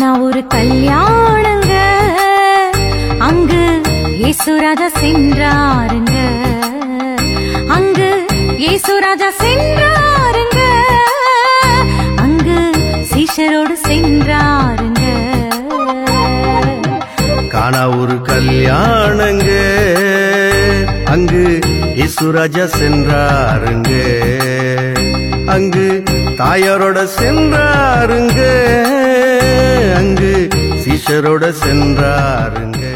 ஒரு கல்யாணங்க. அங்கு இயேசுராஜா சென்றாருங்க. அங்கு இயேசுராஜா சென்றாருங்க. அங்கு சீஷரோடு சென்றாருங்க. காணா ஒரு கல்யாணங்க. அங்கு இசுராஜா சென்றாருங்க. அங்கு தாயாரோட சென்றாருங்க. அங்கு சென்றாருங்க.